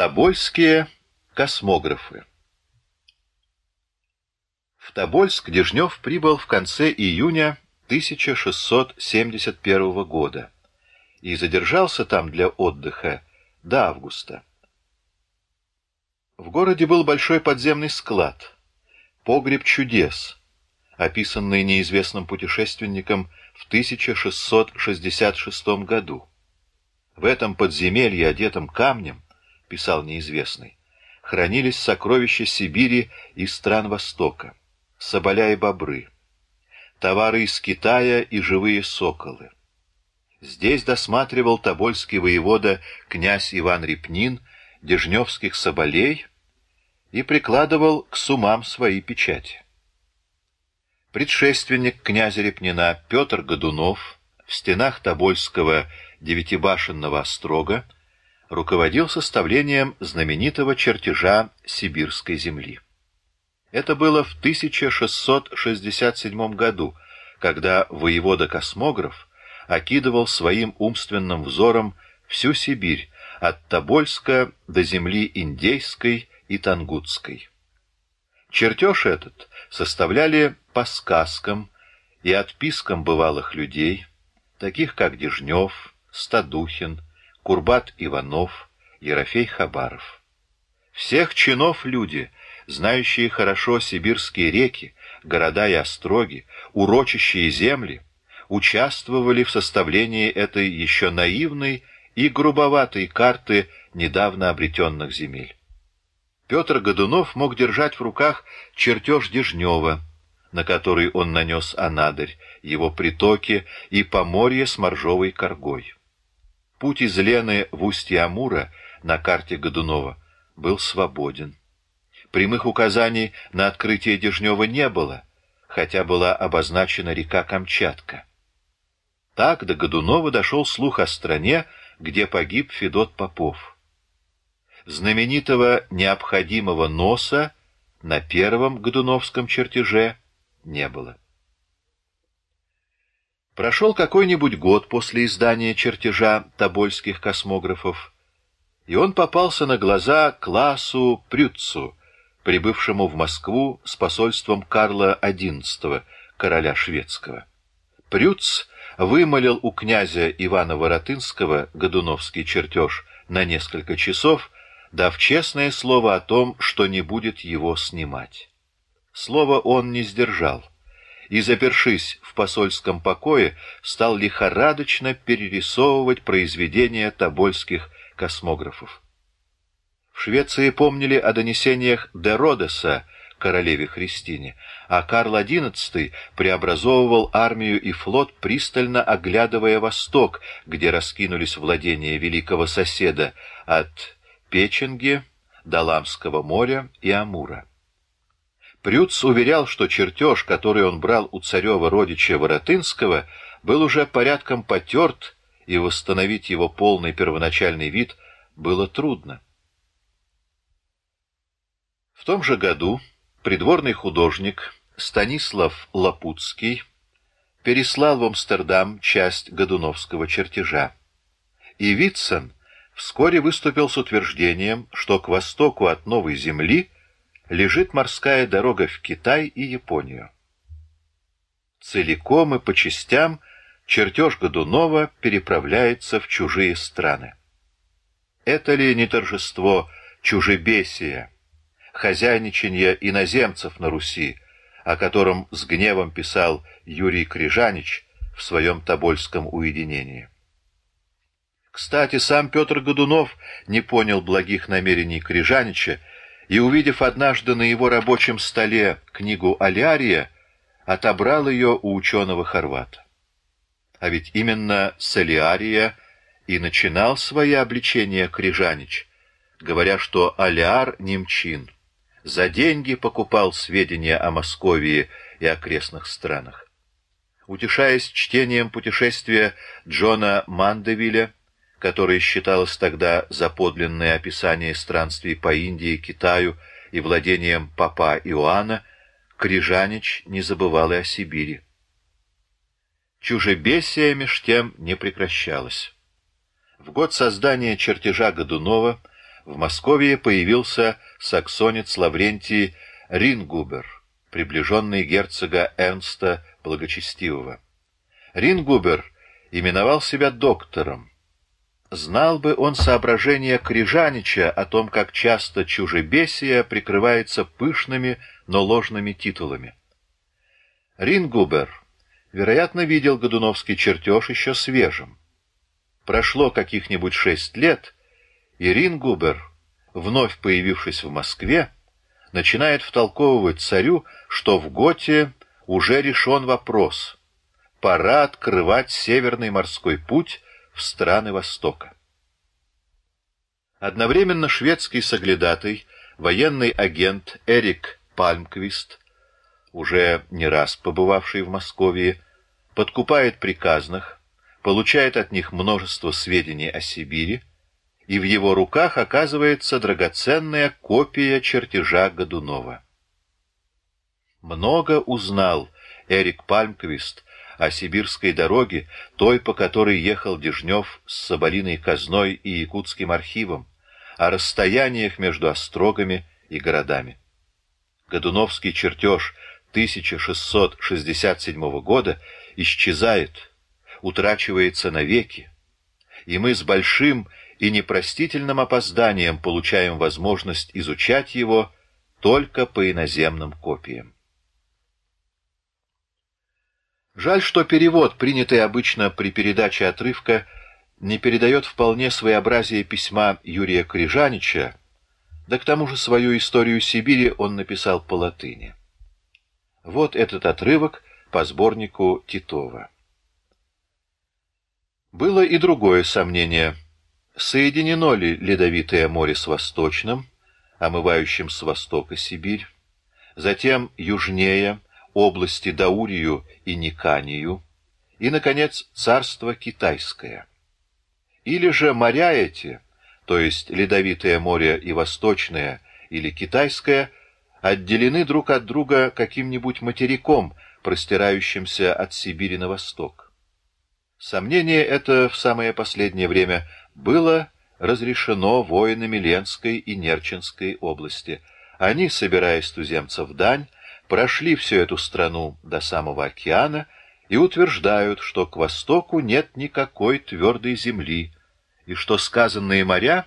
Тобольские космографы В Тобольск Дежнев прибыл в конце июня 1671 года и задержался там для отдыха до августа. В городе был большой подземный склад, погреб чудес, описанный неизвестным путешественником в 1666 году. В этом подземелье, одетом камнем, писал неизвестный, хранились сокровища Сибири и стран Востока, соболя и бобры, товары из Китая и живые соколы. Здесь досматривал тобольский воевода князь Иван Репнин дежневских соболей и прикладывал к сумам свои печати. Предшественник князя Репнина Петр Годунов в стенах Тобольского девятибашенного острога руководил составлением знаменитого чертежа сибирской земли. Это было в 1667 году, когда воевода-космограф окидывал своим умственным взором всю Сибирь, от Тобольска до земли Индейской и Тангутской. Чертеж этот составляли по сказкам и отпискам бывалых людей, таких как Дежнев, Стадухин, Курбат Иванов, Ерофей Хабаров. Всех чинов люди, знающие хорошо сибирские реки, города и остроги, урочащие земли, участвовали в составлении этой еще наивной и грубоватой карты недавно обретенных земель. Петр Годунов мог держать в руках чертеж Дежнева, на который он нанес анадырь, его притоки и поморье с моржовой коргой. Путь из Лены в устье Амура на карте Годунова был свободен. Прямых указаний на открытие Дежнева не было, хотя была обозначена река Камчатка. Так до Годунова дошел слух о стране, где погиб Федот Попов. Знаменитого необходимого носа на первом Годуновском чертеже не было. Прошел какой-нибудь год после издания чертежа тобольских космографов, и он попался на глаза классу Прюцу, прибывшему в Москву с посольством Карла XI, короля шведского. Прюц вымолил у князя Ивана Воротынского Годуновский чертеж на несколько часов, дав честное слово о том, что не будет его снимать. Слово он не сдержал и, запершись в посольском покое, стал лихорадочно перерисовывать произведения тобольских космографов. В Швеции помнили о донесениях де Родеса, королеве Христине, а Карл XI преобразовывал армию и флот, пристально оглядывая восток, где раскинулись владения великого соседа от Печенги до Ламского моря и Амура. Прюц уверял, что чертеж, который он брал у царева родича Воротынского, был уже порядком потерт, и восстановить его полный первоначальный вид было трудно. В том же году придворный художник Станислав Лапутский переслал в Амстердам часть Годуновского чертежа, и Витсон вскоре выступил с утверждением, что к востоку от Новой Земли – лежит морская дорога в Китай и Японию. Целиком и по частям чертеж Годунова переправляется в чужие страны. Это ли не торжество чужебесия, хозяйничания иноземцев на Руси, о котором с гневом писал Юрий Крижанич в своем Тобольском уединении? Кстати, сам Петр Годунов не понял благих намерений Крижанича и, увидев однажды на его рабочем столе книгу Алярия, отобрал ее у ученого-хорвата. А ведь именно с Алиария и начинал свои обличения Крижанич, говоря, что Алиар немчин, за деньги покупал сведения о Московии и окрестных странах. Утешаясь чтением путешествия Джона Мандевиля, которое считалось тогда за подлинное описание странствий по Индии, Китаю и владениям папа Иоанна, Крижанич не забывал и о Сибири. Чужебесие меж тем не прекращалось. В год создания чертежа Годунова в Москве появился саксонец Лаврентий Рингубер, приближенный герцога Эрнста Благочестивого. Рингубер именовал себя доктором. Знал бы он соображения Крижанича о том, как часто чужебесие прикрывается пышными, но ложными титулами. Рингубер, вероятно, видел Годуновский чертеж еще свежим. Прошло каких-нибудь шесть лет, и Рингубер, вновь появившись в Москве, начинает втолковывать царю, что в Готе уже решен вопрос. Пора открывать Северный морской путь страны Востока. Одновременно шведский соглядатый, военный агент Эрик Пальмквист, уже не раз побывавший в Москве, подкупает приказных, получает от них множество сведений о Сибири, и в его руках оказывается драгоценная копия чертежа Годунова. Много узнал Эрик Пальмквист о сибирской дороге, той, по которой ехал Дежнев с Соболиной казной и Якутским архивом, о расстояниях между острогами и городами. Годуновский чертеж 1667 года исчезает, утрачивается навеки, и мы с большим и непростительным опозданием получаем возможность изучать его только по иноземным копиям. Жаль, что перевод, принятый обычно при передаче отрывка, не передает вполне своеобразие письма Юрия Крижанича, да к тому же свою историю Сибири он написал по латыни. Вот этот отрывок по сборнику Титова. Было и другое сомнение – Соединено ли Ледовитое море с Восточным, омывающим с востока Сибирь, затем южнее области Даурию и Никанию, и, наконец, царство Китайское? Или же моря эти, то есть Ледовитое море и Восточное или Китайское, отделены друг от друга каким-нибудь материком, простирающимся от Сибири на восток? Сомнение это в самое последнее время – было разрешено воинами Ленской и Нерчинской области. Они, собираясь туземцев дань, прошли всю эту страну до самого океана и утверждают, что к востоку нет никакой твердой земли, и что сказанные моря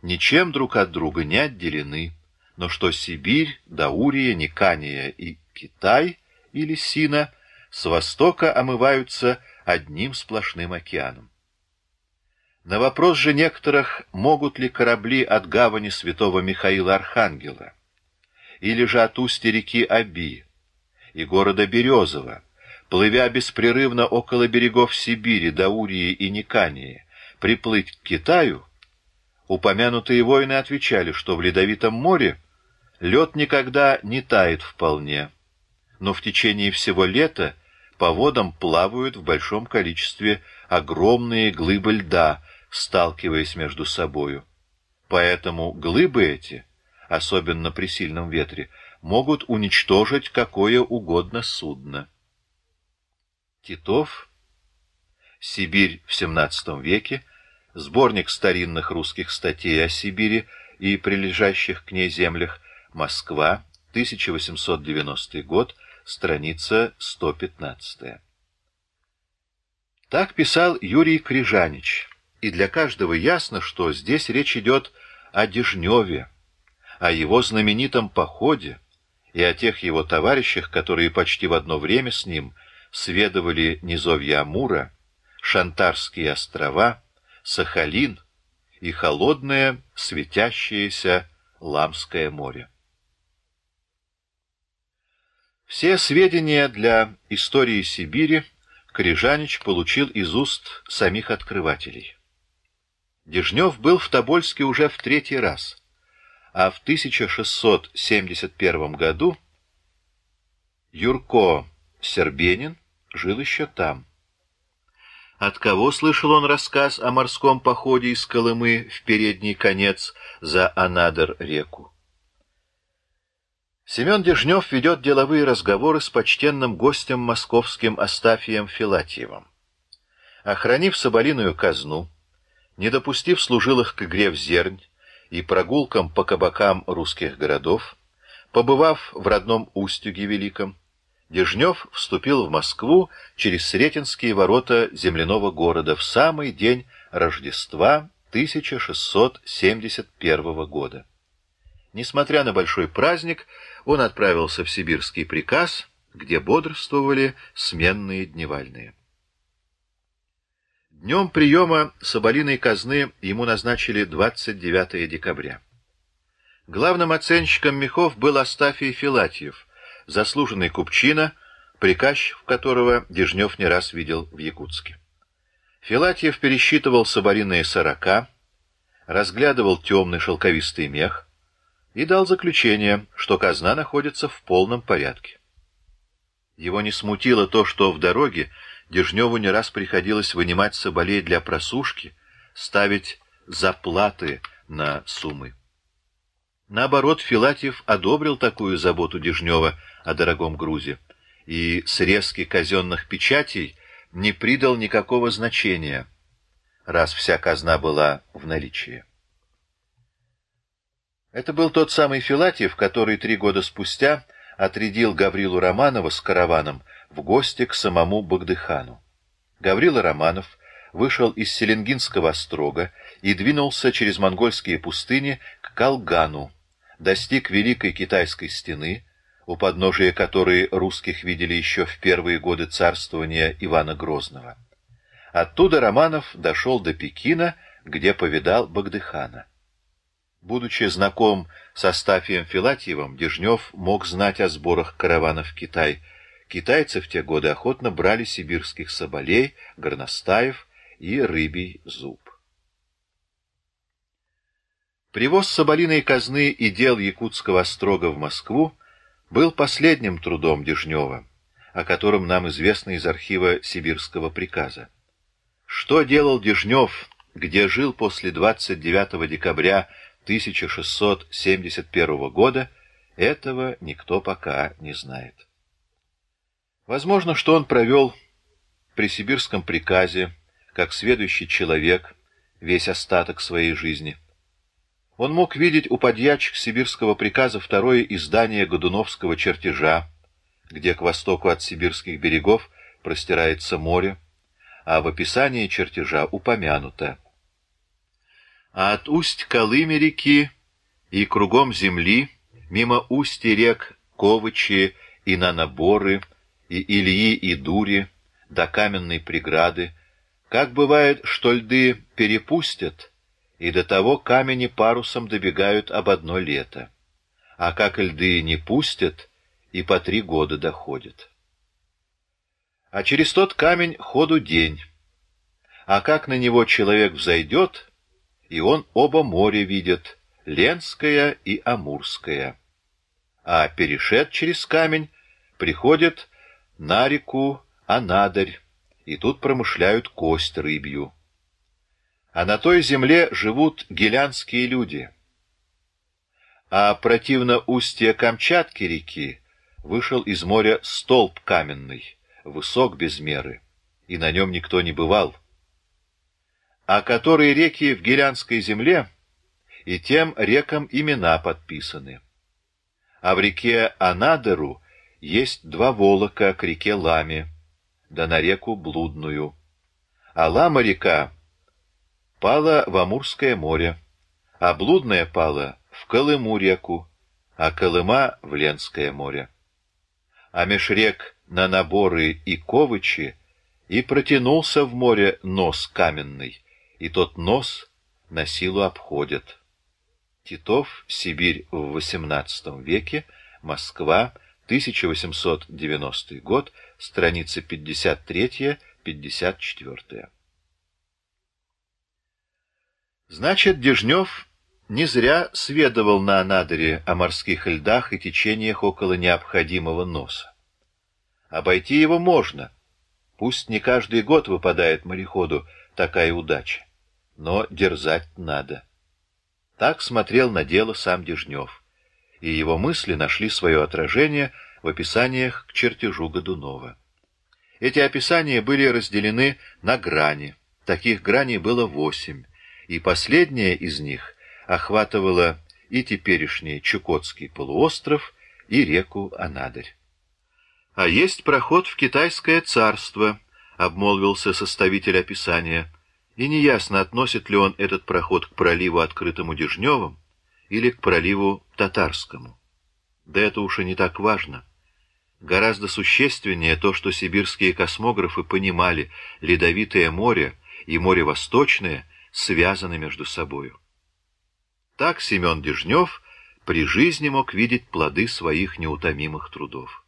ничем друг от друга не отделены, но что Сибирь, Даурия, Никания и Китай или Сина с востока омываются одним сплошным океаном. На вопрос же некоторых, могут ли корабли от гавани святого Михаила Архангела, или же от устья реки Аби и города Березово, плывя беспрерывно около берегов Сибири, Даурии и Никании, приплыть к Китаю, упомянутые воины отвечали, что в Ледовитом море лед никогда не тает вполне, но в течение всего лета по водам плавают в большом количестве огромные глыбы льда, сталкиваясь между собою. Поэтому глыбы эти, особенно при сильном ветре, могут уничтожить какое угодно судно. Титов, Сибирь в XVII веке, сборник старинных русских статей о Сибири и прилежащих к ней землях, Москва, 1890 год, страница 115. Так писал Юрий Крижанич и для каждого ясно, что здесь речь идет о Дежневе, о его знаменитом походе и о тех его товарищах, которые почти в одно время с ним сведывали низовья Амура, Шантарские острова, Сахалин и холодное, светящееся Ламское море. Все сведения для истории Сибири Крижанич получил из уст самих открывателей. Дежнев был в Тобольске уже в третий раз, а в 1671 году Юрко Сербенин жил еще там. От кого слышал он рассказ о морском походе из Колымы в передний конец за Анадыр-реку? Семен Дежнев ведет деловые разговоры с почтенным гостем московским Астафием Филатьевым. Охранив соболиную казну, не допустив служилых к игре в зернь и прогулкам по кабакам русских городов, побывав в родном Устюге Великом, Дежнев вступил в Москву через Сретенские ворота земляного города в самый день Рождества 1671 года. Несмотря на большой праздник, он отправился в сибирский приказ, где бодрствовали сменные дневальные. Днем приема Соболиной казны ему назначили 29 декабря. Главным оценщиком мехов был Астафий Филатьев, заслуженный купчина, приказчик которого Дежнев не раз видел в Якутске. Филатьев пересчитывал соболиные сорока, разглядывал темный шелковистый мех и дал заключение, что казна находится в полном порядке. Его не смутило то, что в дороге Дежневу не раз приходилось вынимать соболей для просушки, ставить заплаты на суммы. Наоборот, Филатьев одобрил такую заботу Дежнева о дорогом грузе, и срезки казенных печатей не придал никакого значения, раз вся казна была в наличии. Это был тот самый Филатьев, который три года спустя отрядил Гаврилу Романова с караваном в гости к самому Багдыхану. Гаврила Романов вышел из Селенгинского острога и двинулся через монгольские пустыни к Калгану, достиг Великой Китайской стены, у подножия которой русских видели еще в первые годы царствования Ивана Грозного. Оттуда Романов дошел до Пекина, где повидал Багдыхана. Будучи знаком с Астафием Филатьевым, Дежнев мог знать о сборах караванов в Китай. Китайцы в те годы охотно брали сибирских соболей, горностаев и рыбий зуб. Привоз соболиной казны и дел якутского острога в Москву был последним трудом Дежнева, о котором нам известно из архива сибирского приказа. Что делал Дежнев, где жил после 29 декабря 1671 года, этого никто пока не знает. Возможно, что он провел при сибирском приказе, как сведущий человек, весь остаток своей жизни – он мог видеть у подьячих сибирского приказа второе издание Годуновского чертежа, где к востоку от сибирских берегов простирается море, а в описании чертежа упомянуто. А от усть Колыми реки и кругом земли, мимо устья рек Ковычи и Нанаборы, и Ильи и Дури, до каменной преграды, как бывает, что льды перепустят, и до того камени парусом добегают об одно лето. А как льды не пустят, и по три года доходят. А через тот камень ходу день. А как на него человек взойдет, и он оба моря видит, Ленское и Амурское. А перешед через камень, приходит на реку Анадарь, и тут промышляют кость рыбью а на той земле живут гелянские люди. А противно устья Камчатки реки вышел из моря столб каменный, высок без меры, и на нем никто не бывал. А которые реки в гелянской земле, и тем рекам имена подписаны. А в реке Анадыру есть два волока к реке Ламе, да на реку Блудную. А Лама-река пала в Амурское море, а блудная пала в Колыму реку, а Колыма — в Ленское море. А меж рек на наборы и Ковычи и протянулся в море нос каменный, и тот нос на силу обходит. Титов, Сибирь в XVIII веке, Москва, 1890 год, страница 53-54. Значит, Дежнев не зря сведывал на Анадыре о морских льдах и течениях около необходимого носа. Обойти его можно. Пусть не каждый год выпадает мореходу такая удача, но дерзать надо. Так смотрел на дело сам Дежнев, и его мысли нашли свое отражение в описаниях к чертежу Годунова. Эти описания были разделены на грани. Таких граней было восемь и последняя из них охватывала и теперешний Чукотский полуостров, и реку Анадырь. «А есть проход в Китайское царство», — обмолвился составитель описания, и неясно, относит ли он этот проход к проливу, открытому Дежневым, или к проливу Татарскому. Да это уж и не так важно. Гораздо существеннее то, что сибирские космографы понимали, Ледовитое море и море Восточное связаны между собою. Так Семен Дежнев при жизни мог видеть плоды своих неутомимых трудов.